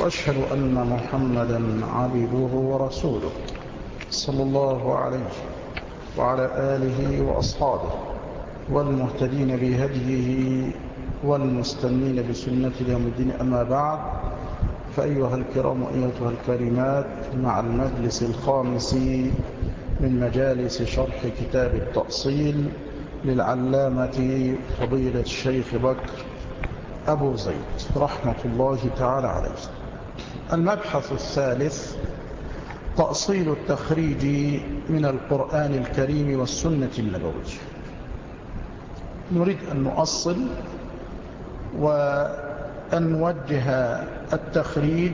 وأشهد أن محمدا عبده ورسوله صلى الله عليه وعلى آله وأصحابه والمهتدين بهديه والمستنين بسنة اليوم الدين. أما بعد فأيها الكرام وأيتها الكريمات مع المجلس الخامس من مجالس شرح كتاب التأصيل للعلامة فضيلة الشيخ بكر أبو زيد رحمة الله تعالى عليه. المبحث الثالث تأصيل التخريج من القرآن الكريم والسنة النبوية. نريد أن نؤصل وأن نوجه التخريج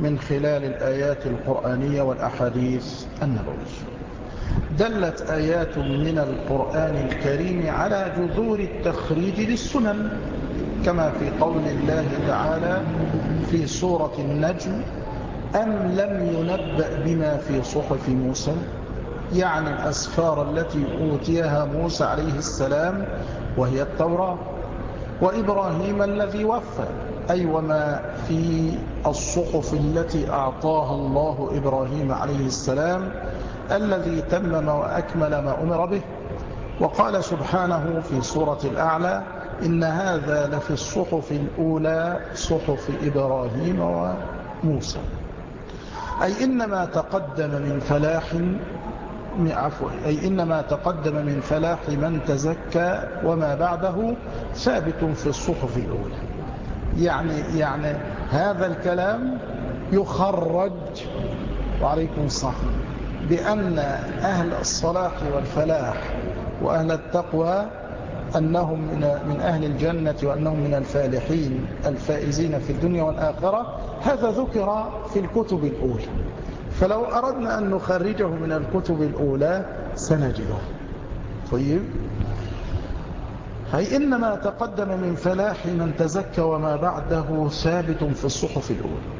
من خلال الآيات القرآنية والأحاديث النبوية. دلت آيات من القرآن الكريم على جذور التخريج للسنن كما في قول الله تعالى في سورة النجم أم لم ينبأ بما في صحف موسى؟ يعني الأسفار التي أوتيها موسى عليه السلام وهي التوراة. وإبراهيم الذي وفى أي وما في الصحف التي أعطاها الله إبراهيم عليه السلام الذي تمم وأكمل ما أمر به. وقال سبحانه في سورة الأعلى إن هذا لفي الصحف الأولى صحف إبراهيم وموسى. أي إنما تقدم من فلاح عفوا أي إنما تقدم من فلاح من تزكى وما بعده ثابت في الصحف الأولى. يعني, يعني هذا الكلام يخرج وعليكم الصحة بأن أهل الصلاح والفلاح وأهل التقوى أنهم من أهل الجنة وأنهم من الفالحين الفائزين في الدنيا والآخرة. هذا ذكر في الكتب الأولى. فلو أردنا أن نخرجه من الكتب الأولى سنجده. طيب؟ أي إنما تقدم من فلاح من تزكى وما بعده ثابت في الصحف الأولى.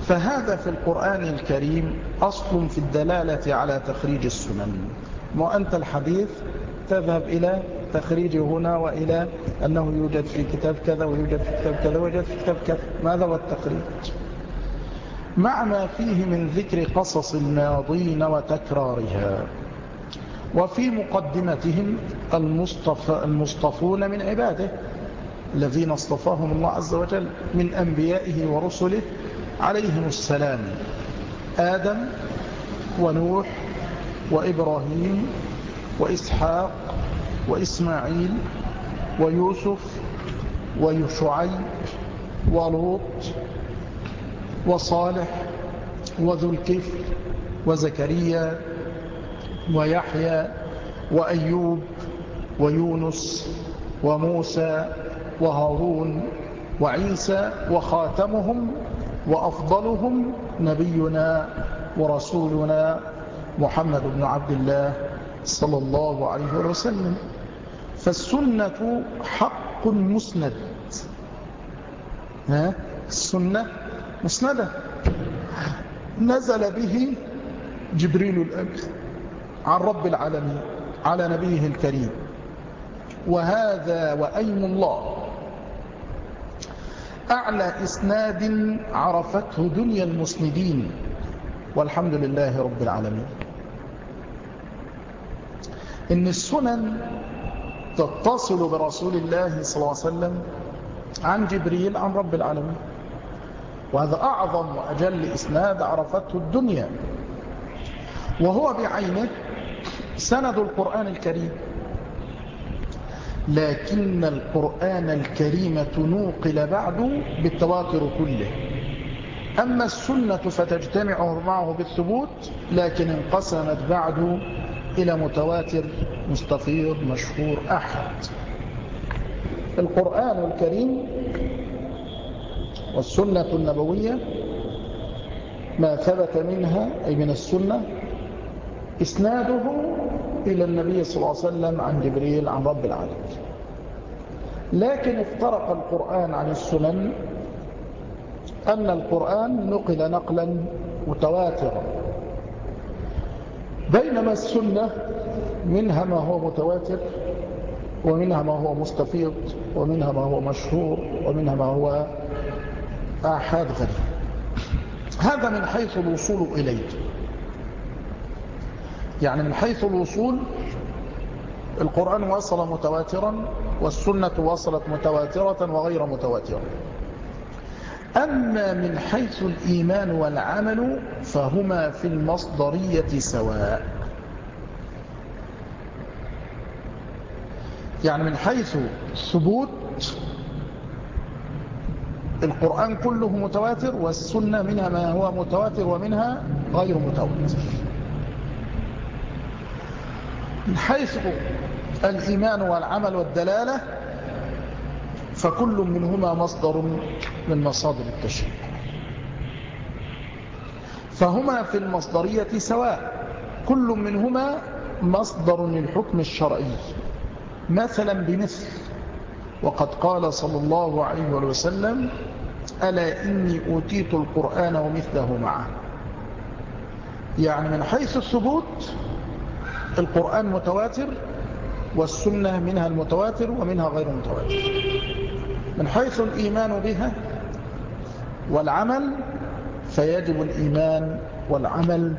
فهذا في القرآن الكريم أصل في الدلالة على تخريج السنن. وأنت الحديث تذهب إلى تخريج هنا وإلى أنه يوجد في كتاب كذا ويوجد في كتاب كذا ويوجد في كتاب كذا. ماذا هو التخريج؟ مع ما فيه من ذكر قصص الماضين وتكرارها. وفي مقدمتهم المصطفى المصطفون من عباده الذين اصطفاهم الله عز وجل من أنبيائه ورسله عليهم السلام. آدم ونوح وإبراهيم وإسحاق وإسماعيل ويوسف ويشعيب ولوط وصالح وذو الكفر وزكريا ويحيى وأيوب ويونس وموسى وهارون وعيسى وخاتمهم وأفضلهم نبينا ورسولنا محمد بن عبد الله صلى الله عليه وسلم. فالسنة حق مسند. ها؟ السنة مسندة. نزل به جبريل الأمر عن رب العالمين على نبيه الكريم. وهذا وأين الله. أعلى إسناد عرفته دنيا المسندين. والحمد لله رب العالمين. إن السنن تتصل برسول الله صلى الله عليه وسلم عن جبريل عن رب العالمين. وهذا أعظم وأجل إسناد عرفته الدنيا. وهو بعينه سند القرآن الكريم. لكن القرآن الكريم تنوقل بعد بالتواتر كله. أما السنة فتجتمع معه بالثبوت لكن انقسمت بعد إلى متواتر مستفيض مشهور أحد. القرآن الكريم والسنة النبوية ما ثبت منها أي من السنة إسناده إلى النبي صلى الله عليه وسلم عن جبريل عن رب العالمين. لكن افترق القرآن عن السنن أن القرآن نقل نقلا متواترا. بينما السنة منها ما هو متواتر ومنها ما هو مستفيض ومنها ما هو مشهور ومنها ما هو آحاد غريب. هذا من حيث الوصول إليه. يعني من حيث الوصول القرآن وصل متواترا والسنة وصلت متواترة وغير متواترة. أما من حيث الإيمان والعمل فهما في المصدرية سواء. يعني من حيث ثبوت القرآن كله متواتر والسنة منها ما هو متواتر ومنها غير متواتر. من حيث الإيمان والعمل والدلالة فكل منهما مصدر من مصادر التشريع فهما في المصدرية سواء كل منهما مصدر للحكم الشرعي. مثلا بمثل وقد قال صلى الله عليه وسلم ألا إني أوتيت القرآن ومثله معه. يعني من حيث الثبوت القرآن متواتر والسنة منها المتواتر ومنها غير متواتر من حيث الإيمان بها والعمل فيجب الإيمان والعمل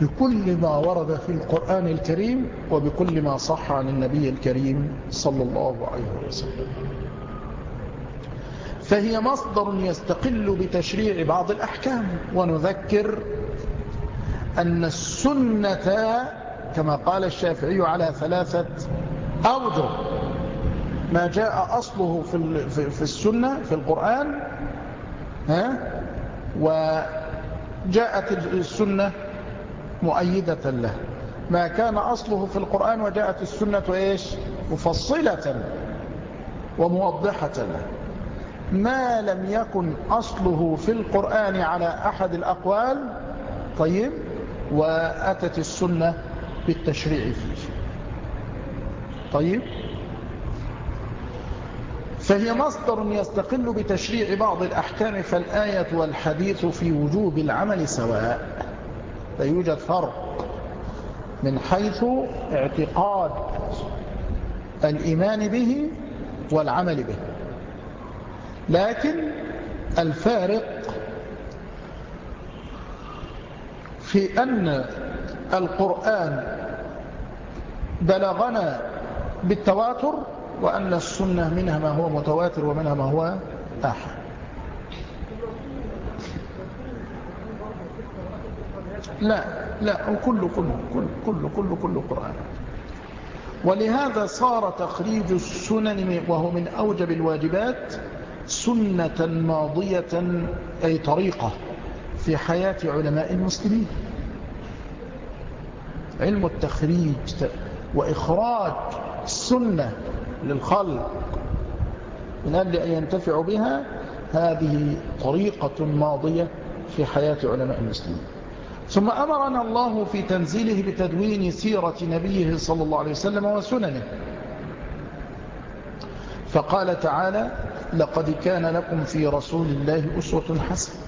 بكل ما ورد في القرآن الكريم وبكل ما صح عن النبي الكريم صلى الله عليه وسلم. فهي مصدر يستقل بتشريع بعض الأحكام. ونذكر أن السنة كما قال الشافعي على ثلاثة أوجه. ما جاء أصله في في السنة في القرآن ها؟ وجاءت السنة مؤيدة له. ما كان أصله في القرآن وجاءت السنة إيش؟ مفصلة وموضحة له. ما لم يكن أصله في القرآن على أحد الأقوال طيب وأتت السنة بالتشريع فيه طيب؟ فهي مصدر يستقل بتشريع بعض الأحكام فالآية والحديث في وجوب العمل سواء لا يوجد فرق من حيث اعتقاد الإيمان به والعمل به. لكن الفارق في أن القرآن بلغنا بالتواتر وأن السنة منها ما هو متواتر ومنها ما هو آحد لا لا وكل كل كل كل كل كل قرآن. ولهذا صار تخريج السنن وهو من أوجب الواجبات سنة ماضية أي طريقة في حياة علماء المسلمين. علم التخريج وإخراج السنة للخلق. من أجل أن ينتفعوا بها هذه طريقة ماضية في حياة علماء المسلمين. ثم أمرنا الله في تنزيله بتدوين سيرة نبيه صلى الله عليه وسلم وسننه. فقال تعالى لقد كان لكم في رسول الله أسوة حسنة.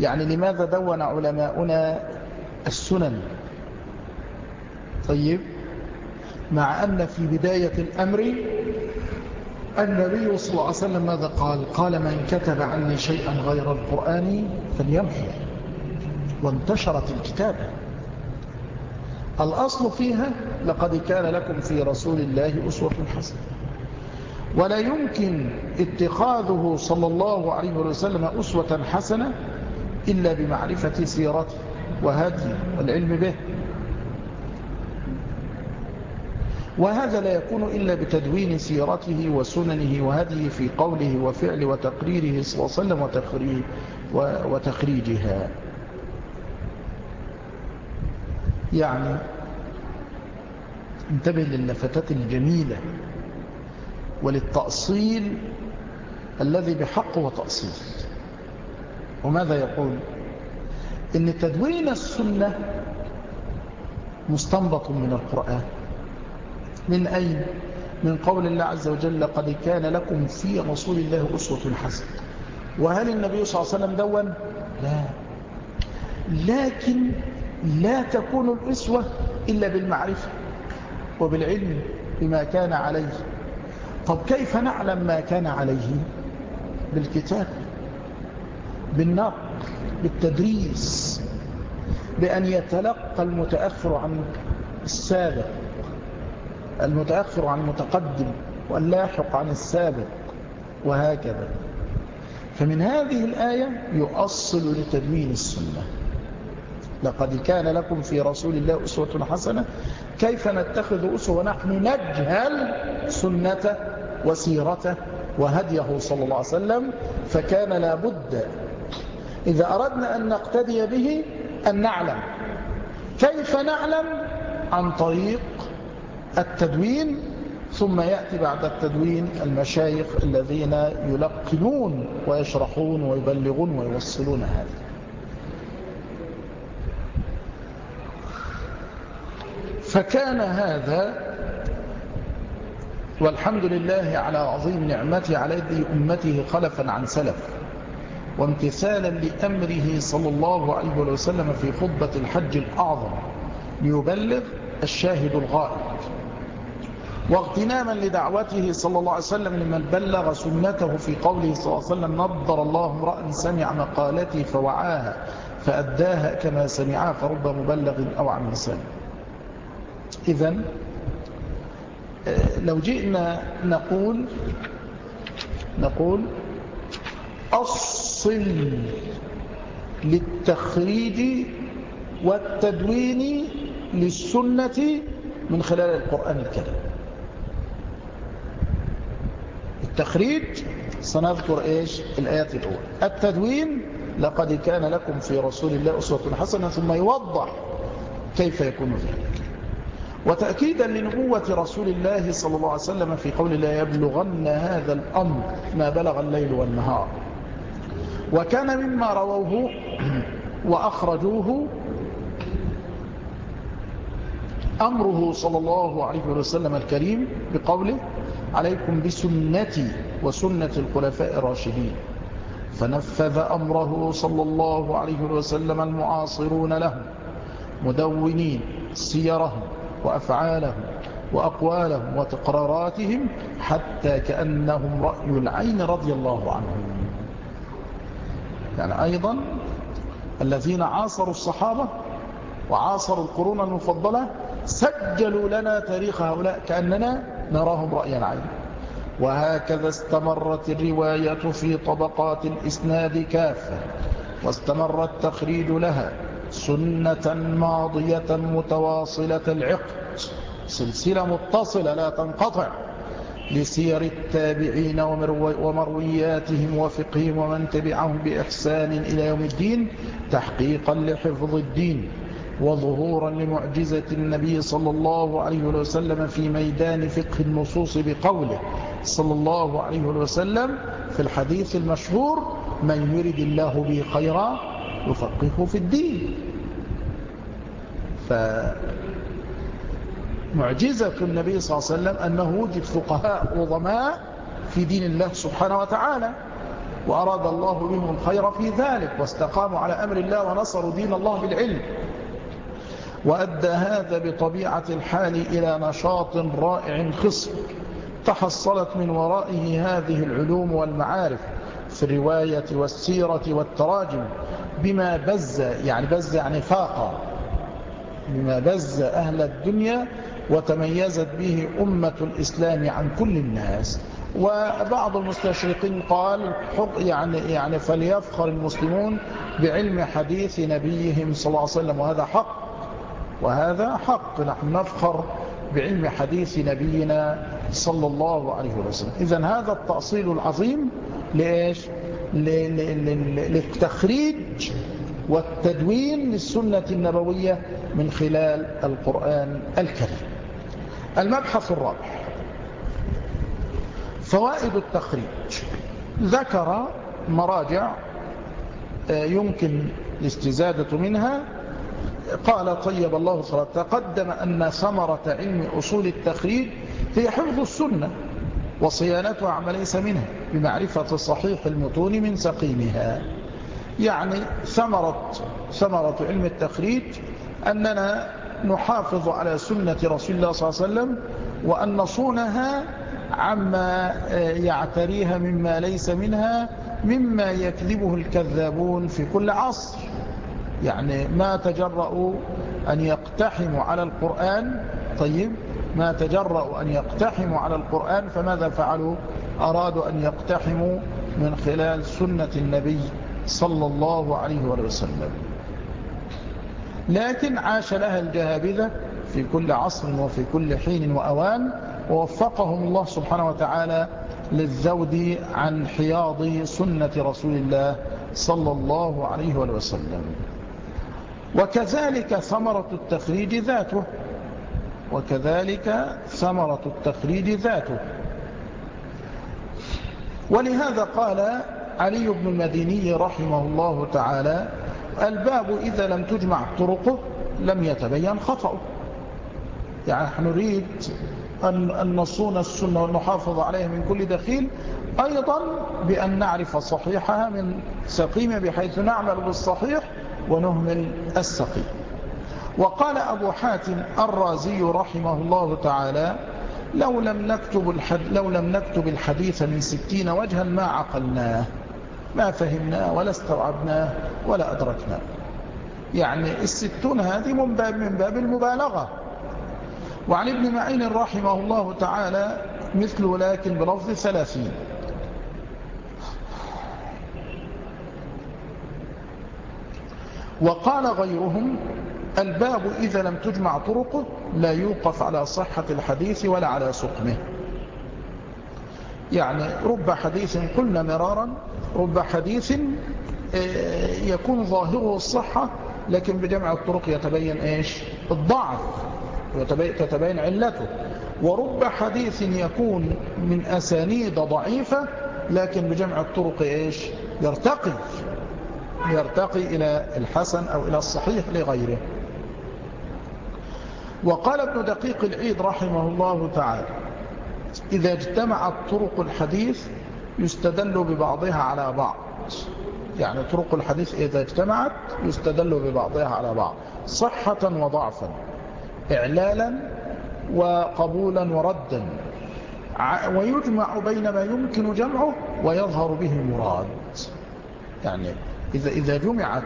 يعني لماذا دون علماؤنا السنن؟ طيب مع أن في بداية الأمر النبي صلى الله عليه وسلم ماذا قال؟ قال من كتب عني شيئا غير القرآن فليمحو وانتشرت الكتابة الأصل فيها لقد كان لكم في رسول الله أسوة حسنة ولا يمكن اتخاذه صلى الله عليه وسلم أسوة حسنة إلا بمعرفة سيرته وهدي والعلم به. وهذا لا يكون إلا بتدوين سيرته وسننه وهديه في قوله وفعله وتقريره صلى الله عليه وسلم وتخريجها. يعني انتبه للفتات الجميلة وللتأصيل الذي بحق وتأصيل. وماذا يقول؟ إن تدوين السنة مستنبط من القرآن. من أين؟ من قول الله عز وجل قد كان لكم في رسول الله أسوة حسنة. وهل النبي صلى الله عليه وسلم دون؟ لا. لكن لا تكون الأسوة إلا بالمعرفة وبالعلم بما كان عليه. طب كيف نعلم ما كان عليه؟ بالكتاب بالنقل بالتدريس بأن يتلقى المتأخر عن السابق. المتأخر عن المتقدم واللاحق عن السابق وهكذا. فمن هذه الآية يؤصل لتدوين السنة. لقد كان لكم في رسول الله أسوة حسنة كيف نتخذ أسوة ونحن نجهل سنته وسيرته وهديه صلى الله عليه وسلم فكان لابد إذا أردنا أن نقتدي به أن نعلم. كيف نعلم؟ عن طريق التدوين ثم يأتي بعد التدوين المشايخ الذين يلقنون ويشرحون ويبلغون ويوصلون هذا. فكان هذا والحمد لله على عظيم نعمته على يد أمته خلفا عن سلف وامتثالا لأمره صلى الله عليه وسلم في خطبة الحج الأعظم ليبلغ الشاهد الغائب. واغتناما لدعوته صلى الله عليه وسلم لمن بلغ سنته في قوله صلى الله عليه وسلم نضر الله امرأ سمع مقالتي فوعاها فأداها كما سمعها فرب مبلغ أو عن لسانه إذا لو جئنا نقول نقول أصل للتخريج والتدوين للسنة من خلال القرآن الكريم. التخريج سنذكر إيش؟ الآيات الأولى. التدوين لقد كان لكم في رسول الله أسوة حسنة ثم يوضح كيف يكون ذلك. وتأكيدا لنبوة رسول الله صلى الله عليه وسلم في قول لا يبلغن هذا الأمر ما بلغ الليل والنهار. وكان مما رووه وأخرجوه أمره صلى الله عليه وسلم الكريم بقوله عليكم بسنتي وسنة الخلفاء الراشدين. فنفذ أمره صلى الله عليه وسلم المعاصرون له مدونين سيرهم وأفعالهم وأقوالهم وتقراراتهم حتى كأنهم رأي العين رضي الله عنهم. يعني أيضا الذين عاصروا الصحابة وعاصروا القرون المفضلة سجلوا لنا تاريخ هؤلاء كأننا نراهم رأي العين. وهكذا استمرت الرواية في طبقات الإسناد كافة واستمر التخريج لها سنة ماضية متواصلة العقد. سلسلة متصلة لا تنقطع لسير التابعين ومروياتهم وفقهم ومن تبعهم بإحسان إلى يوم الدين تحقيقا لحفظ الدين. وظهورا لمعجزة النبي صلى الله عليه وسلم في ميدان فقه النصوص بقوله صلى الله عليه وسلم في الحديث المشهور من يرد الله به خيرا يفقهه في الدين فمعجزة النبي صلى الله عليه وسلم أنه وجد فقهاء عظماء في دين الله سبحانه وتعالى وأراد الله بهم الخير في ذلك واستقاموا على أمر الله ونصروا دين الله بالعلم. وأدى هذا بطبيعة الحال إلى نشاط رائع خصب تحصلت من ورائه هذه العلوم والمعارف في الرواية والسيرة والتراجم بما بز يعني بز يعني فاق بما بز أهل الدنيا وتميزت به أمة الإسلام عن كل الناس. وبعض المستشرقين قال يعني, يعني فليفخر المسلمون بعلم حديث نبيهم صلى الله عليه وسلم وهذا حق. وهذا حق. نحن نفخر بعلم حديث نبينا صلى الله عليه وسلم. إذا هذا التأصيل العظيم لإيش؟ للتخريج والتدوين للسنة النبوية من خلال القرآن الكريم. المبحث الرابع. فوائد التخريج. ذكر مراجع يمكن الاستزادة منها قال طيب الله صلاة تقدم أن ثمرة علم أصول التخريج هي حفظ السنة وصيانتها عما ليس منها بمعرفة صحيح المتون من سقيمها. يعني ثمرة, ثمرة علم التخريج أننا نحافظ على سنة رسول الله صلى الله عليه وسلم وأن نصونها عما يعتريها مما ليس منها مما يكذبه الكذابون في كل عصر. يعني ما تجرؤوا أن يقتحموا على القرآن طيب ما تجرؤوا أن يقتحموا على القرآن فماذا فعلوا؟ أرادوا أن يقتحموا من خلال سنة النبي صلى الله عليه وسلم. لكن عاش لها الجهابذة في كل عصر وفي كل حين وأوان ووفقهم الله سبحانه وتعالى للذود عن حياض سنة رسول الله صلى الله عليه وسلم. وكذلك ثمرة التخريج ذاته. وكذلك ثمرة التخريج ذاته. ولهذا قال علي بن المديني رحمه الله تعالى الباب إذا لم تجمع طرقه لم يتبين خطأه. يعني نحن نريد أن نصون السنة ونحافظ عليها من كل دخيل أيضا بأن نعرف صحيحها من سقيمة بحيث نعمل بالصحيح ونهمل السقيم وقال أبو حاتم الرازي رحمه الله تعالى لو لم نكتب, لو لم نكتب الحديث من ستين وجها ما عقلناه ما فهمناه ولا استوعبناه ولا أدركناه. يعني الستون هذه من باب, من باب المبالغة. وعن ابن معين رحمه الله تعالى مثله لكن بلفظ ثلاثين وقال غيرهم الباب إذا لم تجمع طرقه لا يوقف على صحة الحديث ولا على سقمه. يعني رب حديث قلنا مرارا رب حديث آه، يكون ظاهره الصحة لكن بجمع الطرق يتبين إيش؟ الضعف تتبين علته. ورب حديث يكون من أسانيد ضعيفة لكن بجمع الطرق إيش؟ يرتقي. يرتقي إلى الحسن أو إلى الصحيح لغيره. وقال ابن دقيق العيد رحمه الله تعالى إذا اجتمعت طرق الحديث يستدل ببعضها على بعض. يعني طرق الحديث إذا اجتمعت يستدل ببعضها على بعض. صحة وضعفا إعلالا وقبولا وردا. ويجمع بين ما يمكن جمعه ويظهر به المراد يعني إذا, إذا جمعت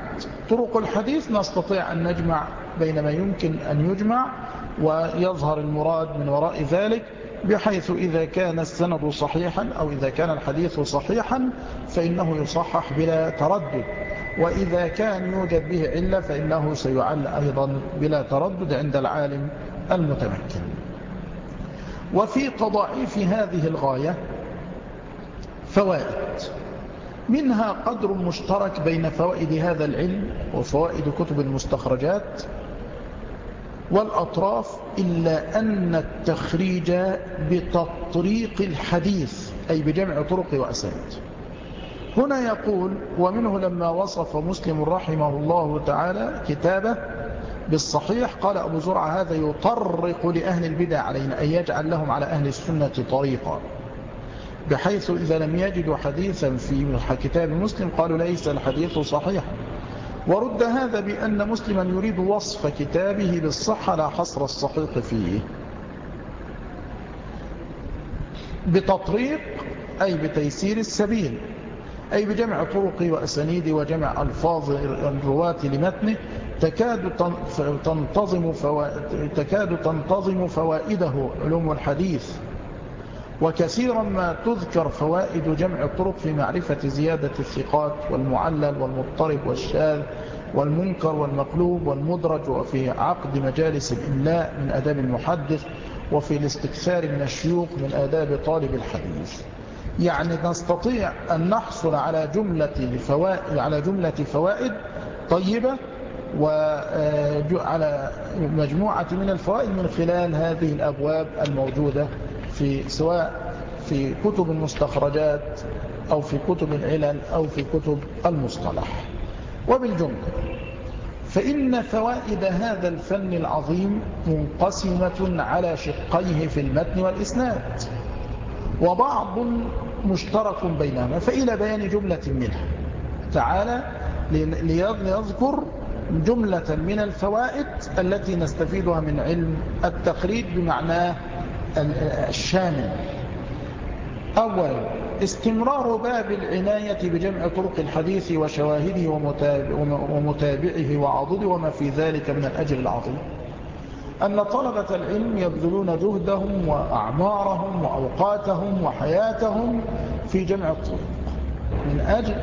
طرق الحديث نستطيع أن نجمع بين ما يمكن أن يجمع ويظهر المراد من وراء ذلك بحيث إذا كان السند صحيحا أو إذا كان الحديث صحيحا فإنه يصحح بلا تردد. وإذا كان يوجد به علة فإنه سيعل أيضا بلا تردد عند العالم المتمكن. وفي تضعيف هذه الغاية فوائد. منها قدر مشترك بين فوائد هذا العلم وفوائد كتب المستخرجات والأطراف إلا أن التخريج بتطريق الحديث أي بجمع طرق وأسانيد هنا يقول ومنه لما وصف مسلم رحمه الله تعالى كتابه بالصحيح قال أبو زرع هذا يطرق لأهل البدع علينا أن يجعل لهم على أهل السنة طريقا. بحيث إذا لم يجدوا حديثا في كتاب مسلم قالوا ليس الحديث صحيحا ورد هذا بأن مسلما يريد وصف كتابه بالصحة لا حصر الصحيح فيه. بتطريق أي بتيسير السبيل أي بجمع طرق وأسانيد وجمع ألفاظ الرواة لمتنه تكاد تنتظم فوائده علوم الحديث. وكثيرا ما تذكر فوائد جمع الطرق في معرفة زيادة الثقات والمعلل والمضطرب والشاذ والمنكر والمقلوب والمدرج وفي عقد مجالس الإملاء من أداب المحدث وفي الاستكثار من الشيوخ من آداب طالب الحديث. يعني نستطيع أن نحصل على جملة فوائد, على جملة فوائد طيبة وعلى مجموعة من الفوائد من خلال هذه الأبواب الموجودة في سواء في كتب المستخرجات أو في كتب العلل أو في كتب المصطلح. وبالجملة فإن فوائد هذا الفن العظيم منقسمة على شقيه في المتن والإسناد وبعض مشترك بينهما فإلى بيان جملة منها. تعالى ليذكر جملة من الفوائد التي نستفيدها من علم التخريج بمعناه الشامل. أولا استمرار باب العناية بجمع طرق الحديث وشواهده ومتابعه وعضده وما في ذلك من الأجر العظيم. أن طلبة العلم يبذلون جهدهم وأعمارهم وأوقاتهم وحياتهم في جمع الطرق. من أجل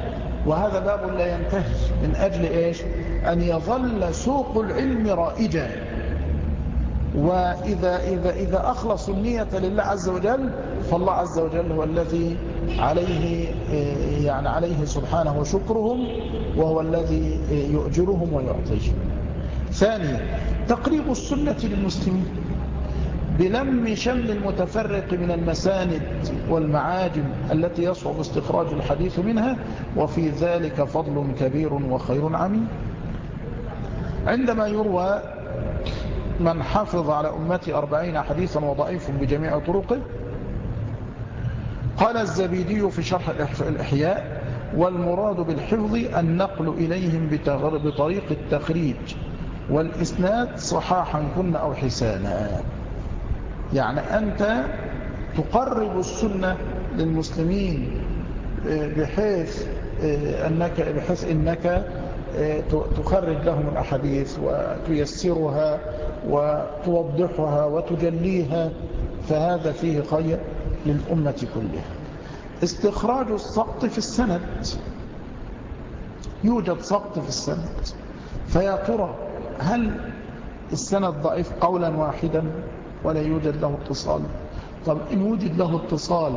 وهذا باب لا ينتهي. من أجل إيش؟ أن يظل سوق العلم رائجا. وإذا إذا إذا أخلصوا النية لله عز وجل فالله عز وجل هو الذي عليه يعني عليه سبحانه شكرهم وهو الذي يؤجرهم ويعطيهم. ثانيا تقريب السنة للمسلمين بلم شمل المتفرق من المساند والمعاجم التي يصعب استخراج الحديث منها وفي ذلك فضل كبير وخير عميم عندما يروى من حفظ على أمتي أربعين حديثا وضعيف بجميع طرقه. قال الزبيدي في شرح الإحياء والمراد بالحفظ النقل إليهم بطريق التخريج والإسناد صحاحا كن أو حسانا. يعني أنت تقرب السنة للمسلمين بحيث أنك, بحيث أنك تخرج لهم الأحاديث وتيسرها وتوضحها وتجليها فهذا فيه خير للأمة كلها. استخراج السقط في السند يوجد سقط في السند فيا ترى هل السند ضعيف قولا واحدا ولا يوجد له اتصال؟ طب إن وجد له اتصال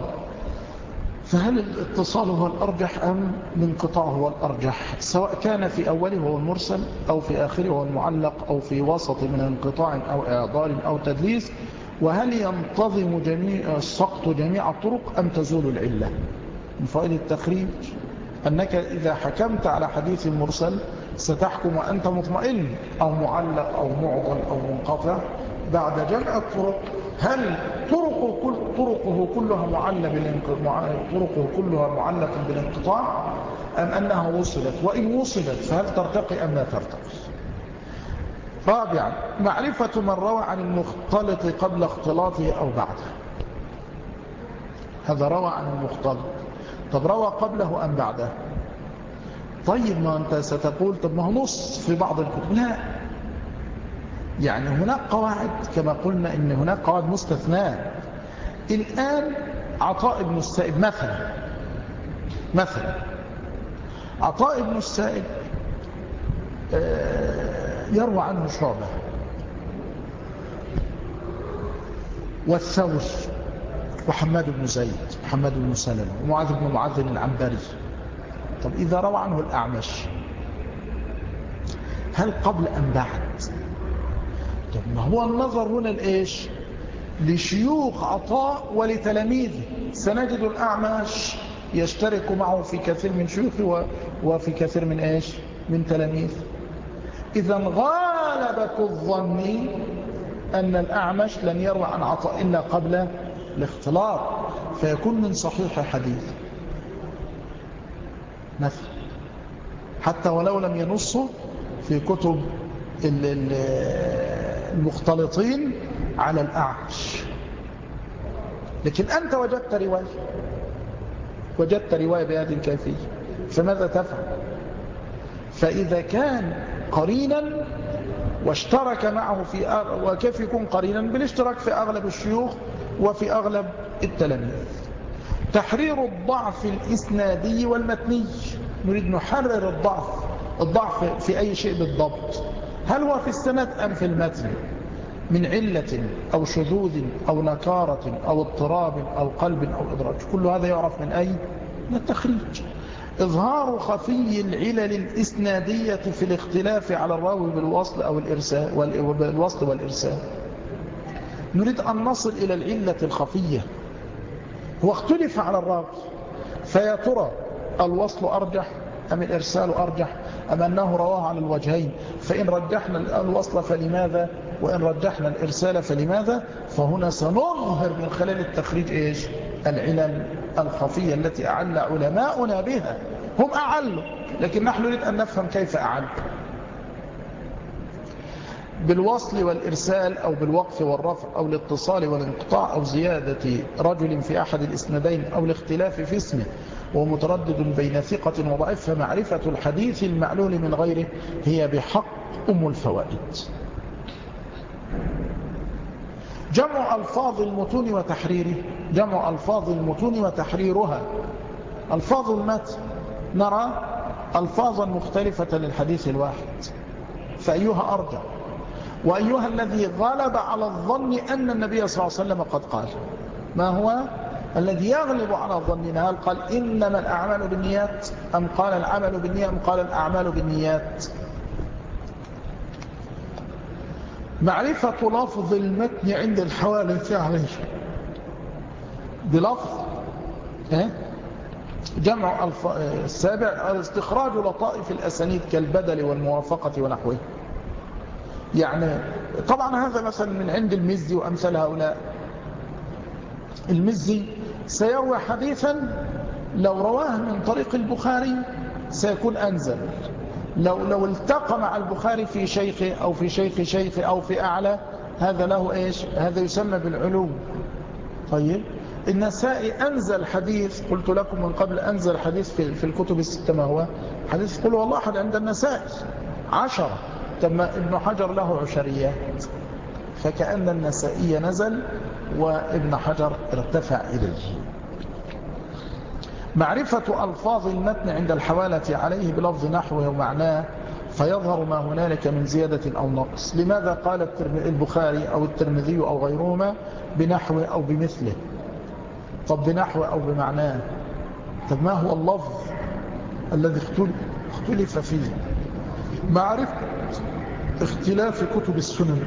فهل الاتصال هو الأرجح أم الانقطاع هو الأرجح؟ سواء كان في أوله هو المرسل أو في آخره هو المعلق أو في وسط من انقطاع أو إعضال أو تدليس. وهل ينتظم جميع السقط جميع الطرق أم تزول العلة؟ من فائد التخريج أنك إذا حكمت على حديث مرسل ستحكم وأنت مطمئن أو معلق أو معضل أو منقطع. بعد جمع الطرق هل طرقه, كل طرقه كلها معلة طرقه كلها معلقة بالانقطاع أم أنها وصلت؟ وإن وصلت فهل ترتقي أم لا ترتقي؟ رابعا معرفة من روى عن المختلط قبل اختلاطه أو بعده. هذا روى عن المختلط. طب روى قبله أم بعده؟ طيب ما أنت ستقول طب ما هو نص في بعض الكتب. لا. يعني هناك قواعد كما قلنا إن هناك قواعد مستثناء الآن عطاء ابن السائب مثلا مثلا عطاء ابن السائب آه، يروى عنه شعبة. والثور وحماد بن زيد محمد بن سلمة ومعاذ بن معاذ العنبري. طب إذا روى عنه الأعمش هل قبل أم بعد؟ طب ما هو النظر هنا الإيش لشيوخ عطاء ولتلاميذه سنجد الأعمش يشترك معه في كثير من شيوخه وفي كثير من إيش؟ من تلاميذه إذا غالبة الظن أن الأعمش لن يروى عن عطاء إلا قبل الاختلاط فيكون من صحيح حديث مثل حتى ولو لم ينصوا في كتب المختلطين على الأعمش لكن أنت وجدت رواية. وجدت رواية بهذه الكيفية. فماذا تفعل؟ فإذا كان قرينا واشترك معه في أغلب وكيف يكون قرينا؟ بالاشتراك في أغلب الشيوخ وفي أغلب التلاميذ. تحرير الضعف الإسنادي والمتني. نريد نحرر الضعف. الضعف في أي شيء بالضبط. هل هو في السند أم في المتن؟ من علة أو شذوذ أو نكارة أو اضطراب أو قلب أو إدراج. كل هذا يعرف من أي من التخريج. إظهار خفي العلل الإسنادية في الاختلاف على الراوي بالوصل أو الإرسال والوصل والإرسال نريد أن نصل إلى العلة الخفية. هو اختلف على الراوي. فيا ترى الوصل أرجح أم الإرسال أرجح؟ أم أنه رواه على الوجهين؟ فإن رجحنا الوصل فلماذا؟ وإن رجحنا الإرسال فلماذا؟ فهنا سنظهر من خلال التخريج إيش؟ العلل الخفية التي أعل علماؤنا بها. هم أعلوا لكن نحن نريد أن نفهم كيف أعلوا بالوصل والإرسال أو بالوقف والرفع أو الاتصال والانقطاع أو زيادة رجل في أحد الإسندين أو الاختلاف في اسمه ومتردد بين ثقة وضعيف فمعرفة الحديث المعلول من غيره هي بحق أم الفوائد. جمع ألفاظ المتون وتحريره. جمع ألفاظ المتون وتحريرها. ألفاظ المتن نرى ألفاظا مختلفة للحديث الواحد. فأيها أرجع. وأيها الذي غلب على الظن أن النبي صلى الله عليه وسلم قد قال. ما هو؟ الذي يغلب على ظننا هل قال إنما الأعمال بالنيات أم قال العمل بالنيات أم قال الأعمال بالنيات؟ معرفة لفظ المتن عند الحوالي عليه بلفظ جمع السابع استخراج لطائف الأسانيد كالبدل والموافقة ونحوه. يعني طبعا هذا مثلا من عند المزي وأمثال هؤلاء. المزي سيروي حديثا لو رواه من طريق البخاري سيكون أنزل. لو, لو التقى مع البخاري في شيخه أو في شيخ شيخه أو في أعلى هذا له إيش؟ هذا يسمى بالعلوم. طيب النسائي أنزل حديث قلت لكم من قبل أنزل حديث في, في الكتب الستة ما هو؟ حديث قل والله أحد عند النسائي عشرة. ثم ابن حجر له عشريات. فكأن النسائي نزل وابن حجر ارتفع إليه. معرفة ألفاظ المتن عند الحوالة عليه بلفظ نحوه ومعناه فيظهر ما هنالك من زيادة أو نقص. لماذا قال البخاري أو الترمذي أو غيرهما بنحوه أو بمثله؟ طب بنحوه أو بمعناه؟ طب ما هو اللفظ الذي اختلف فيه؟ معرفة اختلاف كتب السنن.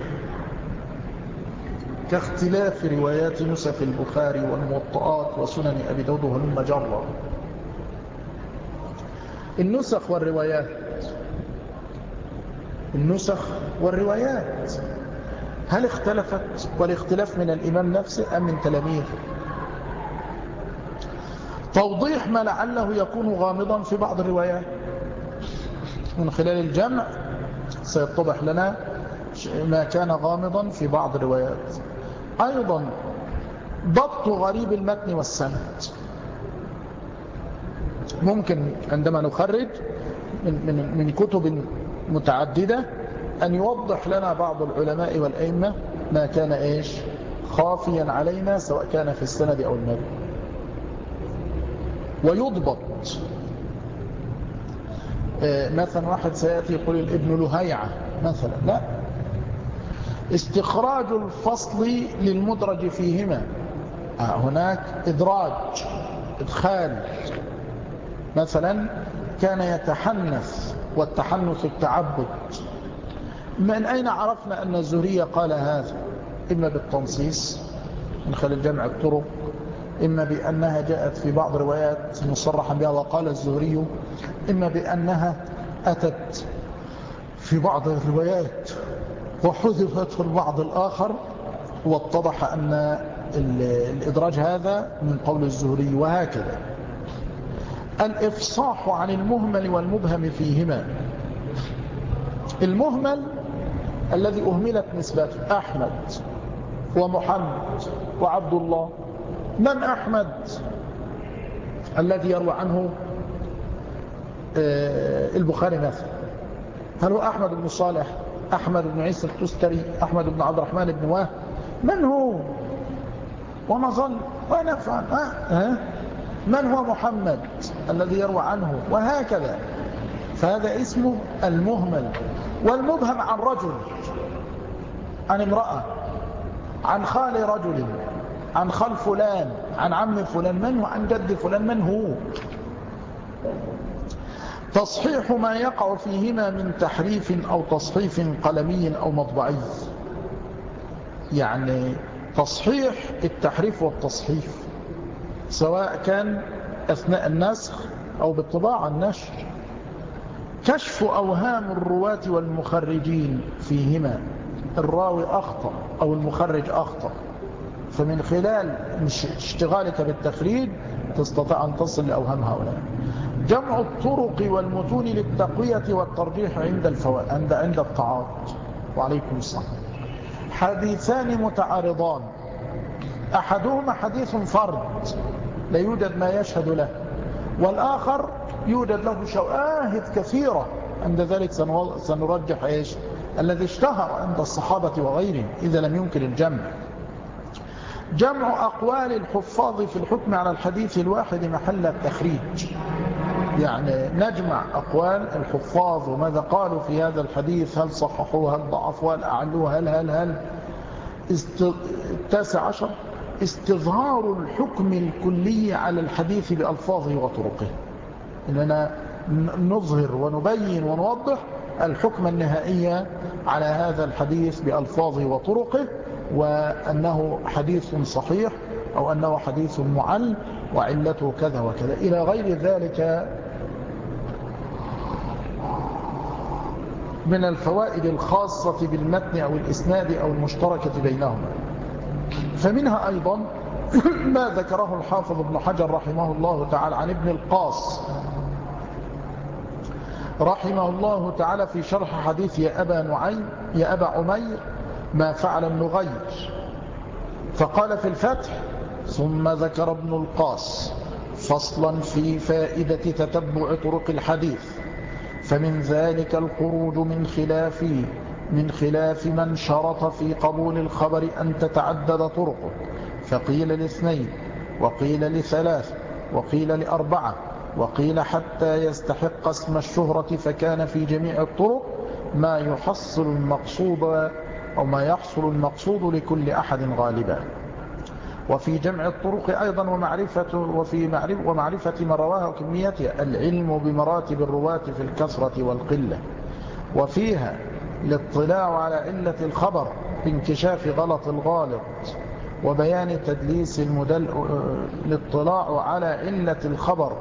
كاختلاف روايات نسخ البخاري والموطئات وسنن أبي داود وهلم جرة. النسخ والروايات. النسخ والروايات. هل اختلفت والاختلاف من الإمام نفسه أم من تلاميذ توضيح ما لعله يكون غامضا في بعض الروايات. من خلال الجمع سيتضح لنا ما كان غامضا في بعض الروايات. أيضا ضبط غريب المتن والسند. ممكن عندما نخرج من, من, من كتب متعددة أن يوضح لنا بعض العلماء والأئمة ما كان إيش؟ خافيا علينا سواء كان في السند أو المتن. ويضبط. آه، مثلا واحد سيأتي يقول الابن لهيعة مثلا. لا استخراج الفصل للمدرج فيهما. آه، هناك إدراج إدخال. مثلا كان يتحنث والتحنث التعبد. من أين عرفنا أن الزهرية قال هذا؟ إما بالتنصيص من خلال جمع الطرق إما بأنها جاءت في بعض روايات مصرحا بها وقال الزهري إما بأنها أتت في بعض الروايات. وحذفت في البعض الآخر واتضح أن الإدراج هذا من قول الزهري وهكذا. الإفصاح عن المهمل والمبهم فيهما. المهمل الذي أهملت نسبته أحمد ومحمد وعبد الله من أحمد؟ الذي يروى عنه آه، البخاري مثلا. هل هو أحمد بن صالح؟ أحمد بن عيسى التستري أحمد بن عبد الرحمن بن واه. من هو؟ وما ظل ونفعل ها؟ من هو محمد الذي يروى عنه؟ وهكذا. فهذا اسمه المهمل. والمبهم عن رجل عن امرأة عن خال رجل عن خال فلان عن عم فلان. من هو؟ عن جد فلان. من هو؟ تصحيح ما يقع فيهما من تحريف أو تصحيف قلمي أو مطبعي. يعني تصحيح التحريف والتصحيف سواء كان أثناء النسخ أو بالطباعة النشر. كشف أوهام الرواة والمخرجين فيهما الراوي أخطأ أو المخرج أخطأ. فمن خلال اشتغالك بالتخريج تستطيع أن تصل لأوهام هؤلاء. جمع الطرق والمتون للتقوية والترجيح عند الفوائد عند عند التعارض. وعليكم السلام. حديثان متعارضان. أحدهما حديث فرد لا يوجد ما يشهد له. والآخر يوجد له شواهد كثيرة. عند ذلك سنرجح إيش؟ الذي اشتهر عند الصحابة وغيرهم إذا لم يمكن الجمع. جمع أقوال الحفاظ في الحكم على الحديث الواحد محل التخريج. يعني نجمع أقوال الحفاظ وماذا قالوا في هذا الحديث؟ هل صححوه؟ هل ضعفوه؟ هل أعلوه؟ هل هل هل التاسع عشر؟ استظهار الحكم الكلي على الحديث بألفاظه وطرقه. إننا نظهر ونبين ونوضح الحكم النهائي على هذا الحديث بألفاظه وطرقه وأنه حديث صحيح أو أنه حديث معل وعلته كذا وكذا. إلى غير ذلك من الفوائد الخاصة بالمتن أو الإسناد أو المشتركة بينهما. فمنها أيضا ما ذكره الحافظ ابن حجر رحمه الله تعالى عن ابن القاص رحمه الله تعالى في شرح حديث يا أبا نعيم يا أبا عمير ما فعل النغير فقال في الفتح ثم ذكر ابن القاص فصلا في فائدة تتبع طرق الحديث. فمن ذلك الخروج من خلاف من خلاف من شرط في قبول الخبر أن تتعدد طرقه. فقيل لاثنين وقيل لثلاث وقيل لأربعة وقيل حتى يستحق اسم الشهرة فكان في جميع الطرق ما يحصل المقصود أو ما يحصل المقصود لكل أحد غالبا. وفي جمع الطرق أيضا ومعرفة, وفي معرفة, ومعرفة ما رواها وكميتها العلم بمراتب الرواة في الكثرة والقلة. وفيها الاطلاع على علة الخبر بانكشاف غلط الغالط وبيان تدليس المدل الاطلاع على علة الخبر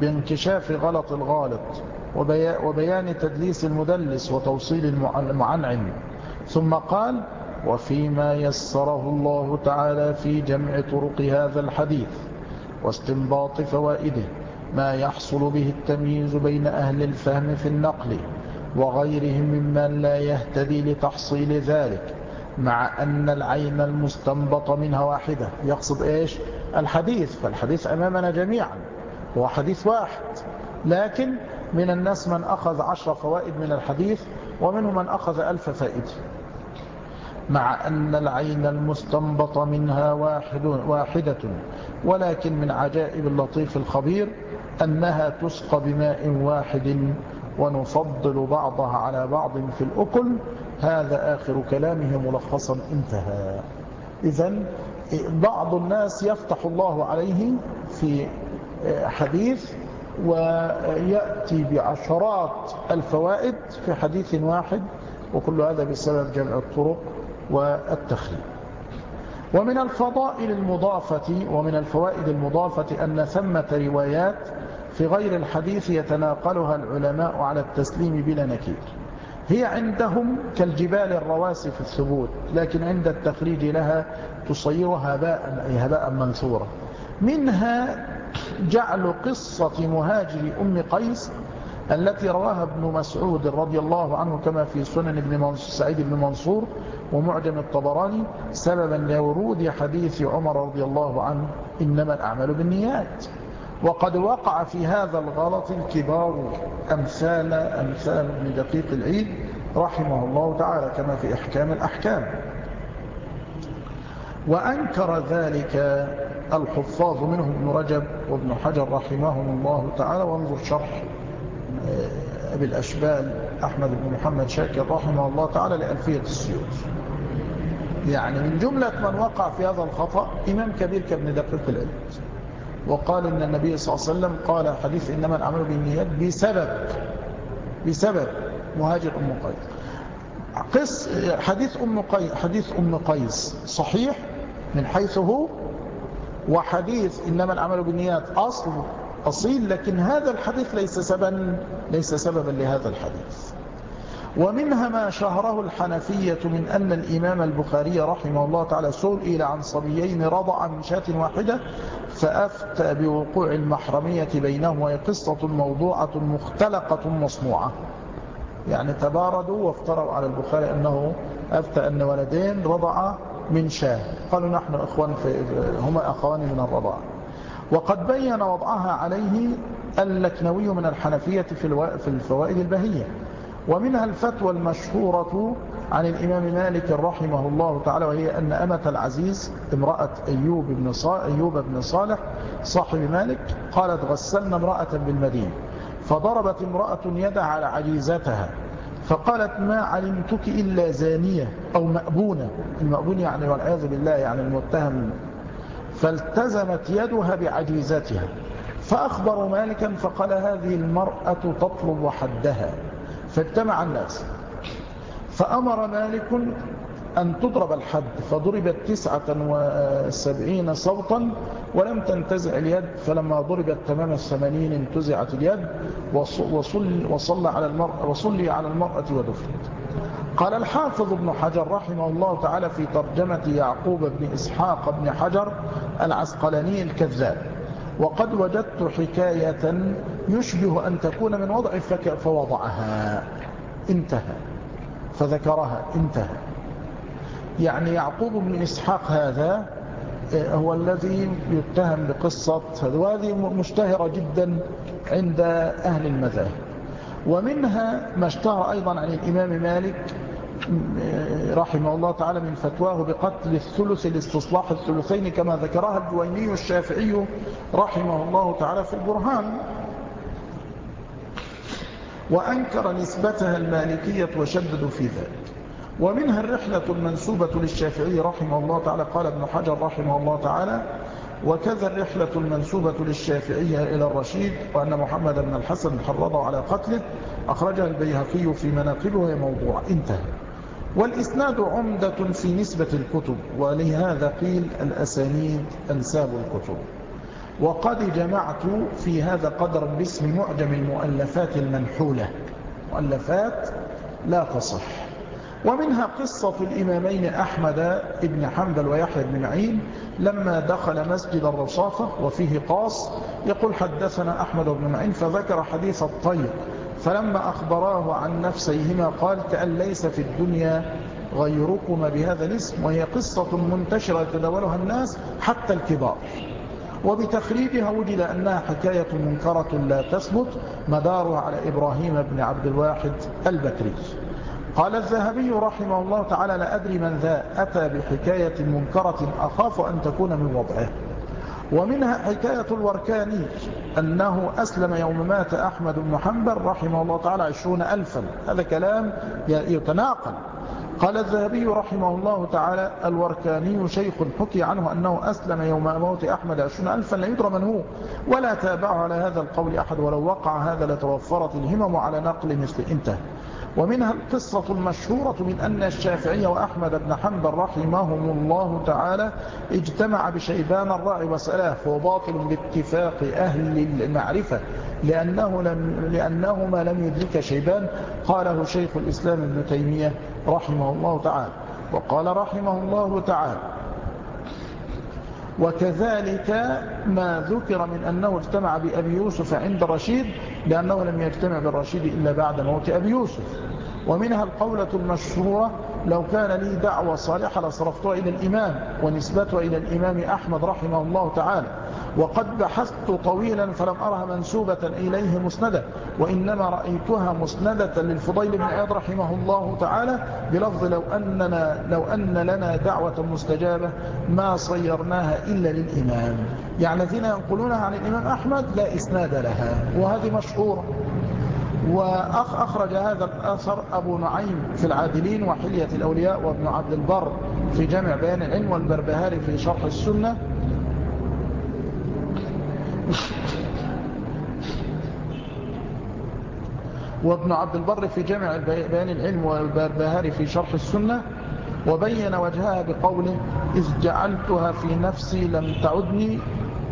بانكشاف غلط الغالط وبيان تدليس المدلس وتوصيل المعنعن. ثم قال وفيما يسره الله تعالى في جمع طرق هذا الحديث واستنباط فوائده ما يحصل به التمييز بين أهل الفهم في النقل وغيرهم ممن لا يهتدي لتحصيل ذلك مع أن العين المستنبط منها واحدة. يقصد إيش؟ الحديث. فالحديث أمامنا جميعا. هو حديث واحد. لكن من الناس من أخذ عشر فوائد من الحديث ومنهم من أخذ ألف فائدة. مع أن العين المستنبط منها واحد واحدة ولكن من عجائب اللطيف الخبير أنها تسقى بماء واحد ونفضل بعضها على بعض في الأكل. هذا آخر كلامه ملخصا انتهى. إذا بعض الناس يفتح الله عليه في حديث ويأتي بعشرات الفوائد في حديث واحد وكل هذا بسبب جمع الطرق. والتخريب. ومن الفضائل المضافة ومن الفوائد المضافة أن ثمة روايات في غير الحديث يتناقلها العلماء على التسليم بلا نكير. هي عندهم كالجبال الرواسي في الثبوت لكن عند التخريج لها تصيرها هباء أي هباء منثورا. منها جعل قصة مهاجر أم قيس التي رواها ابن مسعود رضي الله عنه كما في سنن ابن سعيد بن منصور ومعجم الطبراني سببا لورود حديث عمر رضي الله عنه إنما الأعمال بالنيات. وقد وقع في هذا الغلط الكبار أمثال أمثال ابن دقيق العيد رحمه الله تعالى كما في إحكام الأحكام. وأنكر ذلك الحفاظ منهم ابن رجب وابن حجر رحمهم الله تعالى. وانظر شرح آه، أبي الأشبال أحمد بن محمد شاكر رحمه الله تعالى لألفية السيوط. يعني من جملة من وقع في هذا الخطأ إمام كبير كابن دقيق العلم. وقال إن النبي صلى الله عليه وسلم قال حديث إنما العمل بالنيات بسبب بسبب مهاجر أم قيس. قص حديث أم قيس حديث أم قيس صحيح من حيث هو وحديث إنما العمل بالنيات أصل أصيل لكن هذا الحديث ليس سببا ليس سببا لهذا الحديث. ومنها ما شهره الحنفية من أن الإمام البخاري رحمه الله تعالى سئل عن صبيين رضع من شاة واحدة فأفتى بوقوع المحرمية بينهم وهي قصة موضوعة مختلقة مصنوعة. يعني تباردوا وافتروا على البخاري أنه أفتى أن ولدين رضع من شاة. قالوا نحن إخوان في هما أخوان من الرضاع وقد بين وضعها عليه اللكنوي من الحنفية في الفوائد البهية. ومنها الفتوى المشهورة عن الإمام مالك رحمه الله تعالى وهي أن أمة العزيز امرأة أيوب بن, أيوب بن صالح صاحب مالك قالت غسلنا امرأة بالمدينة فضربت امرأة يدها على عجيزتها فقالت ما علمتك إلا زانية أو مأبونة. المأبون يعني والعياذ بالله يعني المتهم فالتزمت يدها بعجيزتها. فأخبروا مالكا فقال هذه المرأة تطلب حدها. فاجتمع الناس. فأمر مالك أن تضرب الحد. فضربت تسعة وسبعين صوتا ولم تنتزع اليد. فلما ضربت تمام الثمانين انتزعت اليد. وصل على المرأة وصلي على المرأة ودفنت. قال الحافظ ابن حجر رحمه الله تعالى في ترجمة يعقوب بن إسحاق بن حجر العسقلاني الكذاب وقد وجدت حكاية يشبه أن تكون من وضع فوضعها. انتهى. فذكرها. انتهى. يعني يعقوب بن إسحاق هذا آه، هو الذي يتهم بقصة وهذه مشتهرة جدا عند أهل المذاهب. ومنها ما اشتهر أيضا عن الإمام مالك رحمه الله تعالى من فتواه بقتل الثلث لاستصلاح الثلثين كما ذكرها الجويني الشافعي رحمه الله تعالى في البرهان. وأنكر نسبتها المالكية وشددوا في ذلك. ومنها الرحلة المنسوبة للشافعي رحمه الله تعالى قال ابن حجر رحمه الله تعالى وكذا الرحلة المنسوبة للشافعية إلى الرشيد وأن محمد بن الحسن حرضه على قتله أخرجها البيهقي في مناقبه موضوع انتهى. والإسناد عمدة في نسبة الكتب ولهذا قيل الأسانيد أنساب الكتب. وقد جمعت في هذا قدر باسم معجم المؤلفات المنحولة. مؤلفات لا تصح. ومنها قصة الإمامين أحمد بن حنبل ويحيى بن معين لما دخل مسجد الرصافة وفيه قاص يقول حدثنا أحمد بن معين فذكر حديث الطير فلما أخبراه عن نفسيهما قال كأن ليس في الدنيا غيركما بهذا الاسم وهي قصة منتشرة يتداولها الناس حتى الكبار. وبتخريجها وجد أنها حكاية منكرة لا تثبت مدارها على إبراهيم بن عبد الواحد البكري. قال الذهبي رحمه الله تعالى لا أدري من ذا أتى بحكاية منكرة أخاف أن تكون من وضعه. ومنها حكاية الوركاني أنه أسلم يوم مات أحمد بن حنبل رحمه الله تعالى عشرون ألفا. هذا كلام يتناقل. قال الذهبي رحمه الله تعالى الوركاني شيخ حكي عنه أنه أسلم يوم موت أحمد عشرون ألفا. لا يدرى من هو. ولا تابعه على هذا القول أحد. ولو وقع هذا لتوفرت الهمم على نقل مثل إنتهى. ومنها القصة المشهورة من أن الشافعي وأحمد بن حنبل رحمهم الله تعالى اجتمع بشيبان الراعي وسلاه فهو باطل باتفاق أهل المعرفة لأنه لم لأنهما لم يدرك شيبان. قاله شيخ الإسلام ابن تيمية رحمه الله تعالى وقال رحمه الله تعالى وكذلك ما ذكر من أنه اجتمع بأبي يوسف عند رشيد لأنه لم يجتمع بالرشيد إلا بعد موت أبي يوسف. ومنها القولة المشهورة لو كان لي دعوة صالحة لصرفتها إلى الإمام ونسبتها إلى الإمام أحمد رحمه الله تعالى. وقد بحثت طويلا فلم أرها منسوبة إليه مسندة وإنما رأيتها مسندة للفضيل بن عياد رحمه الله تعالى بلفظ لو, أننا لو أن لنا دعوة مستجابة ما صيرناها إلا للإمام. يعني الذين ينقلونها عن الإمام أحمد لا إسناد لها وهذه مشهورة. وأخ أخرج هذا الأثر أبو نعيم في العادلين وحلية الأولياء وابن عبد البر في جامع بيان العلم والبربهاري في شرح السنة. وابن عبد البر في جامع بيان العلم والبربهاري في شرح السنة. وبين وجهها بقوله إذ جعلتها في نفسي لم تعدني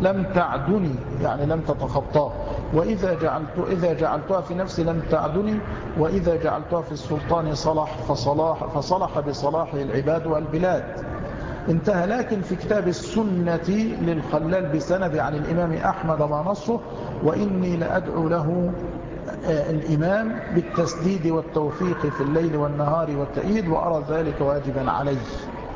لم تعدني يعني لم تتخطاه. وإذا جعلت إذا جعلتها في نفسي لم تعدني وإذا جعلتها في السلطان صلح فصلاح, فصلح بصلاح العباد والبلاد. انتهى. لكن في كتاب السنة للخلال بسند عن الإمام أحمد ما نصه وإني لأدعو له آه، الإمام بالتسديد والتوفيق في الليل والنهار والتأييد وأرى ذلك واجبا عليه.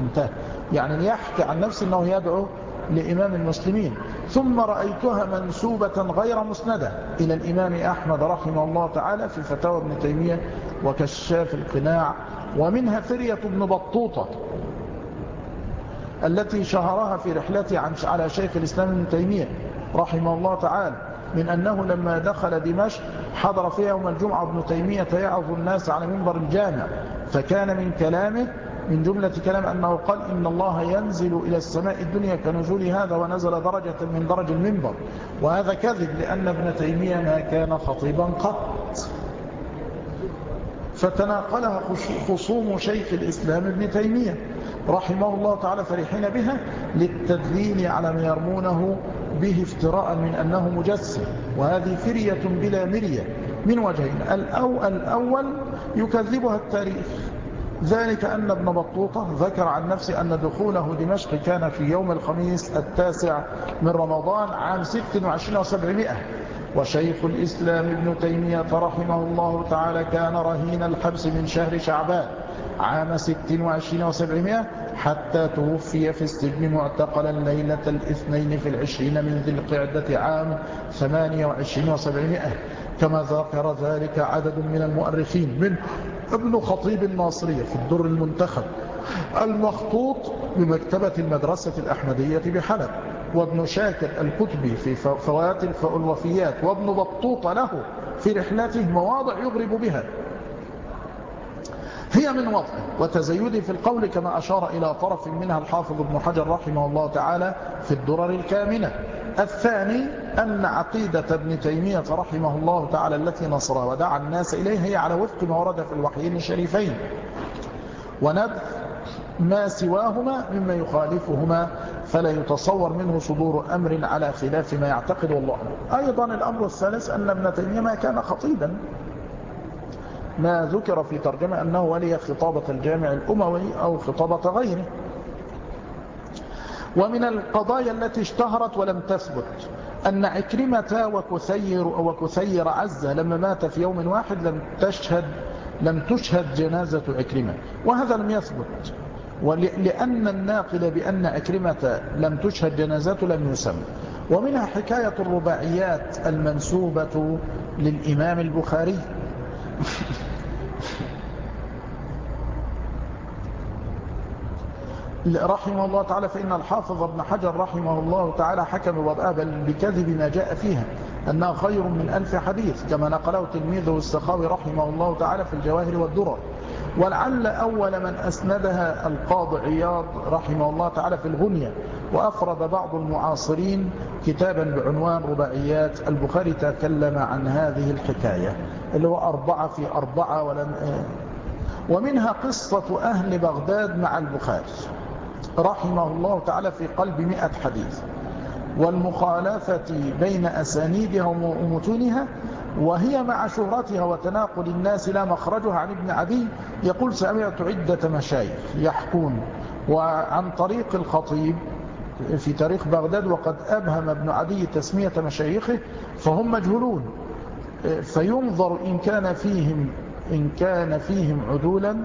انتهى. يعني يحكي عن نفسه أنه يدعو لإمام المسلمين. ثم رأيتها منسوبة غير مسندة إلى الإمام أحمد رحمه الله تعالى في فتاوى ابن تيمية وكشاف القناع ومنها فرية ابن بطوطة التي شهرها في رحلته على شيخ الإسلام ابن تيمية رحمه الله تعالى من أنه لما دخل دمشق حضر فيها يوم الجمعة ابن تيمية يعظ الناس على منبر الجامع فكان من كلامه من جملة كلام أنه قال إن الله ينزل إلى السماء الدنيا كنزول هذا ونزل درجة من درج المنبر. وهذا كذب لأن ابن تيمية ما كان خطيبا قط. فتناقلها خصوم شيخ الإسلام ابن تيمية رحمه الله تعالى فرحين بها للتدليل على ما يرمونه به افتراء من أنه مجسم. وهذه فرية بلا مرية من وجهين. الأول يكذبها التاريخ. ذلك أن ابن بطوطة ذكر عن نفسه أن دخوله دمشق كان في يوم الخميس التاسع من رمضان عام 26 و700 وشيخ الإسلام ابن تيمية رحمه الله تعالى كان رهين الحبس من شهر شعبان عام 26 و700 حتى توفي في السجن معتقلا ليلة الاثنين في العشرين من ذي القعدة عام 28 و700 كما ذكر ذلك عدد من المؤرخين من ابن خطيب الناصرية في الدر المنتخب المخطوط بمكتبة المدرسة الأحمدية بحلب وابن شاكر الكتبي في فوات الوفيات وابن بطوط له في رحلته مواضع يغرب بها. هي من وضع وتزيد في القول كما أشار إلى طرف منها الحافظ ابن حجر رحمه الله تعالى في الدرر الكامنة. الثاني أن عقيدة ابن تيمية رحمه الله تعالى التي نصرها ودعا الناس إليه هي على وفق ما ورد في الوحيين الشريفين. ونبذ ما سواهما مما يخالفهما فلا يتصور منه صدور أمر على خلاف ما يعتقد والله أيضا الأمر الثالث أن ابن تيمية ما كان خطيبا. ما ذكر في ترجمة أنه ولي خطابة الجامع الأموي أو خطابة غيره. ومن القضايا التي اشتهرت ولم تثبت أن عكرمة وكثير, وكثير عزة لما مات في يوم واحد لم تشهد لم تشهد جنازة عكرمة. وهذا لم يثبت. ولأن الناقل بأن عكرمة لم تشهد جنازته لم يسمى ومنها حكاية الرباعيات المنسوبة للإمام البخاري. رحمه الله تعالى فإن الحافظ ابن حجر رحمه الله تعالى حكم بل بكذب ما جاء فيها أنها خير من ألف حديث كما نقله تلميذه السخاوي رحمه الله تعالى في الجواهر والدرر. ولعل أول من أسندها القاضي عياض رحمه الله تعالى في الغنية وأفرد بعض المعاصرين كتابا بعنوان رباعيات البخاري تكلم عن هذه الحكاية اللي هو أربعة في أربعة ولن ومنها قصة أهل بغداد مع البخاري. رحمه الله تعالى في قلب مئة حديث. والمخالفة بين أسانيدها ومتونها وهي مع شهرتها وتناقل الناس لا مخرجها عن ابن عدي يقول سمعت عدة مشايخ يحكون وعن طريق الخطيب في تاريخ بغداد وقد أبهم ابن عدي تسمية مشايخه فهم مجهولون. فينظر إن كان فيهم إن كان فيهم عدولا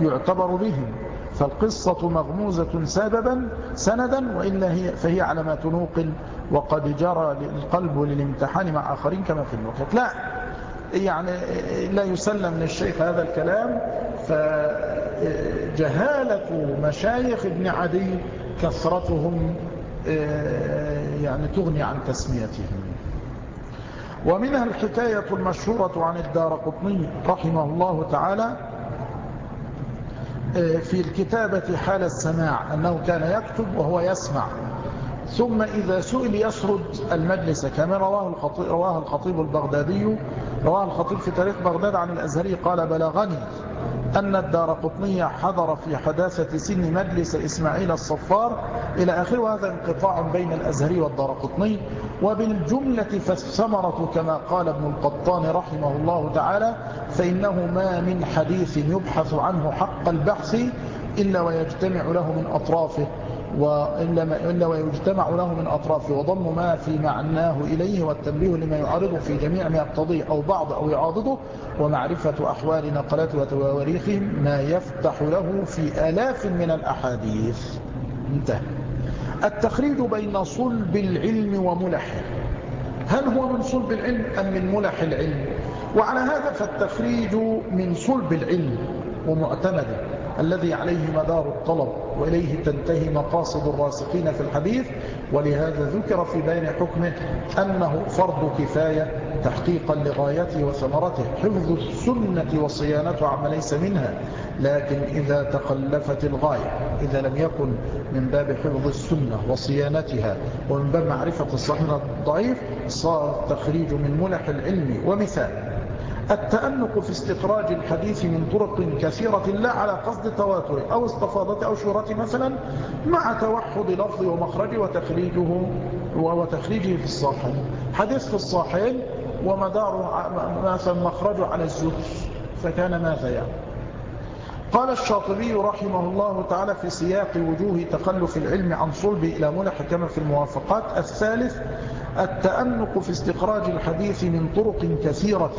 يعتبر بهم. فالقصة مغموزة سببا سندا وإلا هي فهي على ما تنوقل وقد جرى القلب للامتحان مع آخرين كما في الوقت لا يعني لا يسلم للشيخ هذا الكلام. فجهالة مشايخ ابن عدي كثرتهم يعني تغني عن تسميتهم. ومنها الحكاية المشهورة عن الدار قطني رحمه الله تعالى في الكتابة حال السماع أنه كان يكتب وهو يسمع. ثم إذا سئل يسرد المجلس كما رواه الخطيب, رواه الخطيب البغدادي رواه الخطيب في تاريخ بغداد عن الأزهري قال بلغني أن الدار قطنية حضر في حداثة سن مجلس إسماعيل الصفار. إلى آخر وهذا انقطاع بين الأزهري والدار قطني. وبالجملة فالثمرة كما قال ابن القطان رحمه الله تعالى فإنه ما من حديث يبحث عنه حق البحث إلا ويجتمع له من أطرافه. وإلا ويجتمع له من أطرافه وضم ما في معناه إليه والتنبيه لما يعارضه في جميع ما يقتضيه أو بعض أو يعاضده ومعرفة أحوال نقلات وتواريخهم ما يفتح له في آلاف من الأحاديث. انتهى. التخريج بين صلب العلم وملحه هل هو من صلب العلم أم من ملح العلم؟ وعلى هذا فالتخريج من صلب العلم ومعتمده الذي عليه مدار الطلب وإليه تنتهي مقاصد الراسخين في الحديث ولهذا ذكر في بين حكمه أنه فرض كفاية تحقيقا لغايته وثمرته. حفظ السنة وصيانة عما ليس منها. لكن إذا تخلفت الغاية إذا لم يكن من باب حفظ السنة وصيانتها ومن باب معرفة الصحيح الضعيف صار التخريج من ملح العلم ومثال. التأنق في استخراج الحديث من طرق كثيرة لا على قصد تواتر أو استفاضة أو شهرة مثلا مع توحد لفظ ومخرج وتخريجه وتخريجه في الصاحين حديث في الصاحين ومدار مخرجه على الزهر فكان ماذا يعني؟ قال الشاطبي رحمه الله تعالى في سياق وجوه تخلف العلم عن صلب إلى ملح كما في الموافقات. الثالث التأنق في استخراج الحديث من طرق كثيرة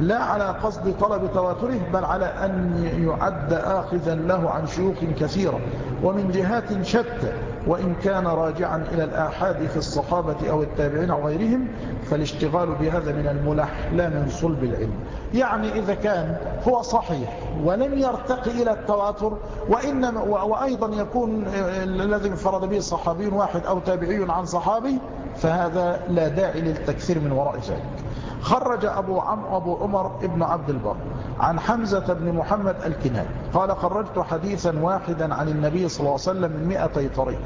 لا على قصد طلب تواتره بل على أن يعد آخذا له عن شيوخ كثيرة. ومن جهات شتى وإن كان راجعا إلى الآحاد في الصحابة أو التابعين أو غيرهم فالاشتغال بهذا من الملح لا من صلب العلم. يعني إذا كان هو صحيح ولم يرتقي إلى التواتر وإنما وأيضا يكون الذي انفرد به صحابي واحد أو تابعي عن صحابي فهذا لا داعي للتكثير من وراء ذلك. خرج أبو, عم أبو عمر ابن عبد البر عن حمزة بن محمد الكناني قال خرجت حديثا واحدا عن النبي صلى الله عليه وسلم من مئتي طريق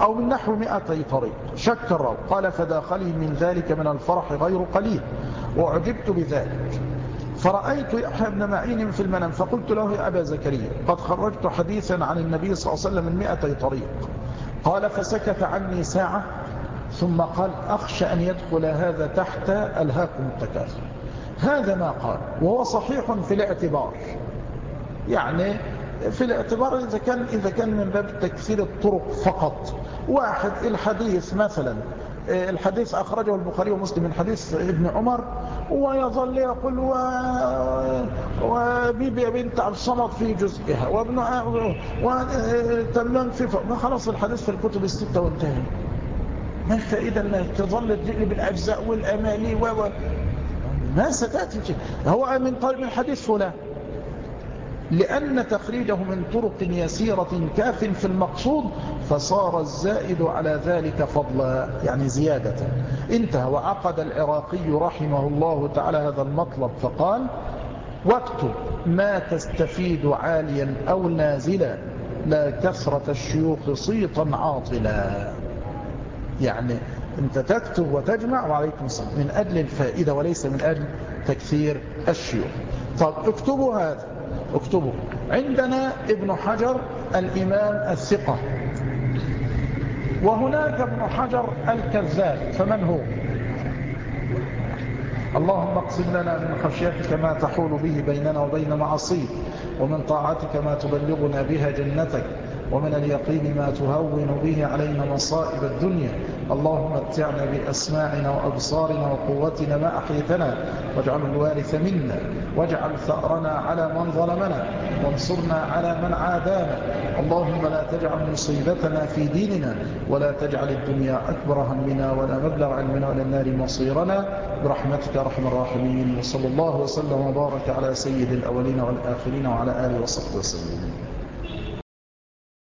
أو من نحو مئتي طريق. شك قال فداخلي من ذلك من الفرح غير قليل وعجبت بذلك. فرأيت يحيى بن معين في المنام فقلت له يا أبا زكريا قد خرجت حديثا عن النبي صلى الله عليه وسلم من مئتي طريق. قال فسكت عني ساعة ثم قال أخشى أن يدخل هذا تحت ألهاكم التكاثر. هذا ما قال وهو صحيح في الاعتبار. يعني في الاعتبار إذا كان, إذا كان من باب تكثير الطرق فقط. واحد الحديث مثلا الحديث أخرجه البخاري ومسلم من حديث ابن عمر ويظل يقول و... وبيبي بنت عبد الصمد في جزئها وابن وتمام في خلاص الحديث في الكتب الستة وانتهى. ما الفائدة أنك تظل تجري بالأجزاء والأماني و ما ستأتي هو من طالب الحديث فلان. لأن تخريجه من طرق يسيرة كاف في المقصود فصار الزائد على ذلك فضلا يعني زيادة. انتهى. وعقد العراقي رحمه الله تعالى هذا المطلب فقال واكتب ما تستفيد عاليا أو نازلا لا كثرة الشيوخ صيتا عاطلا. يعني انت تكتب وتجمع وعليكم السلام من أجل الفائدة وليس من أجل تكثير الشيوخ. طب اكتبوا هذا. اكتبوا. عندنا ابن حجر الإمام الثقة. وهناك ابن حجر الكذاب. فمن هو؟ اللهم اقسم لنا من خشيتك ما تحول به بيننا وبين معصيك ومن طاعتك ما تبلغنا بها جنتك. ومن اليقين ما تهون به علينا مصائب الدنيا. اللهم اتعنا بأسماعنا وأبصارنا وقوتنا ما أحيتنا. واجعل الوارث منا. واجعل ثأرنا على من ظلمنا. وانصرنا على من عادانا. اللهم لا تجعل مصيبتنا في ديننا. ولا تجعل الدنيا أكبر همنا ولا مبلغ علمنا ولا النار مصيرنا. برحمتك رحم الراحمين. وصلى الله وسلم وبارك على سيد الأولين والآخرين وعلى آله وصحبه وسلم.